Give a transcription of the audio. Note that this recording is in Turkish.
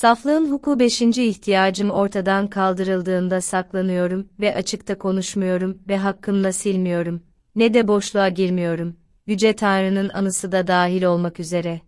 Saflığın huku beşinci ihtiyacım ortadan kaldırıldığında saklanıyorum ve açıkta konuşmuyorum ve hakkımla silmiyorum. Ne de boşluğa girmiyorum. Yüce Tanrı'nın anısı da dahil olmak üzere.